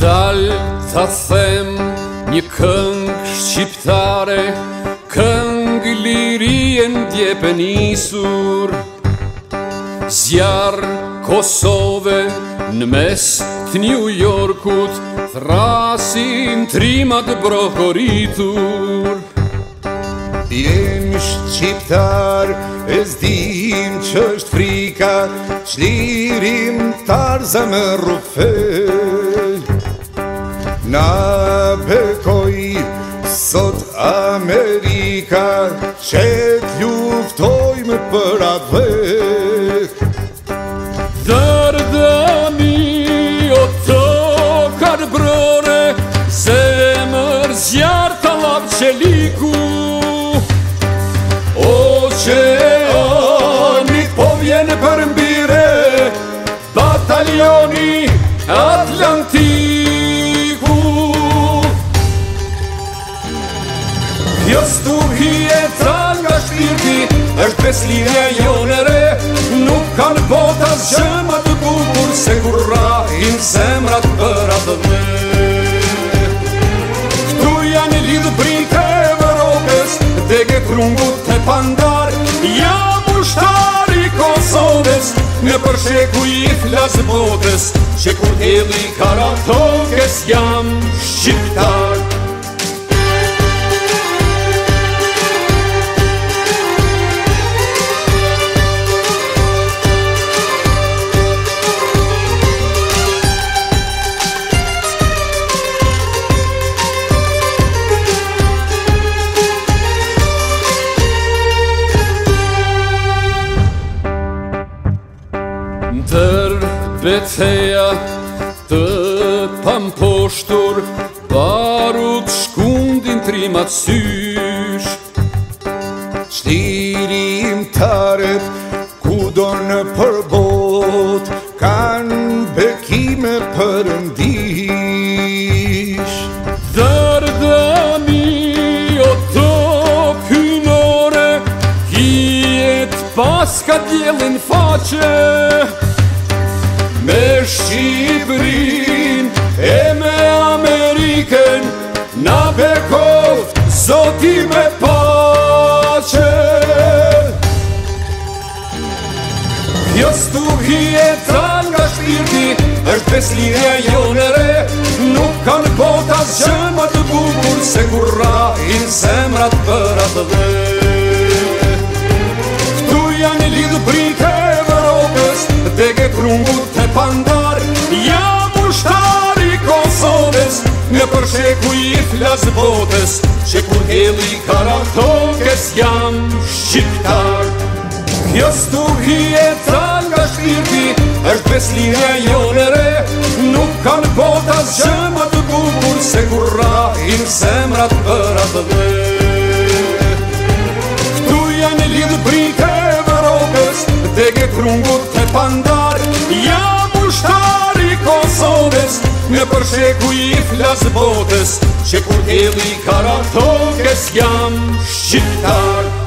dal t'a them një këngë shqiptare Këngë lirie në djepë njësur Zjarë Kosove në mes të New Yorkut Thrasin trimat brohoritur Jemi shqiptar, e zdim që është frika Qlirim tarë zemë rufer Na bekoj, sot Amerika, qe t'ljuftoj me për atë Dardani, o të karë se mërë zjarë të lapë që liku O që anit povjene për mbire, batalioni Atlanti Pastu hi e tran nga shpirti është pes linja jo në re Nuk kanë botas më të bukur Se kur rahim semrat për atë dhe Këtu janë lidhë brite e vërokës Dhe ke trungu të pandar Ja mushtari Kosovës Në përshekuj i flasë botës Që kur edhe i Në tërë beteja të pamposhtur Barut shkundin trimat sysh Shtiri im taret ku do në përbot Kanë bekime përëndih pas ka djelin faqe Me Shqiprin e me Ameriken Na pe koft zoti me pace Kjo stuhi e tran nga shpirti është beslidhe jo re Nuk kanë botas që më të bukur Se kur rahin semrat për atë dhe frungut të pandar Jam ushtar i Kosovës Në përsheku i flas botës Që kur heli karatokës jam shqiptar Kjo stuhi e tran ka shpirti është beslinja jo në re Nuk kanë botas që më të bukur Se kur rahim semrat për atë dhe Këtu janë lidë brite e vërokës Dhe këtë rungut të pandar Në përsheku i flas botës, që kur t'i li karatokës jam shqiptar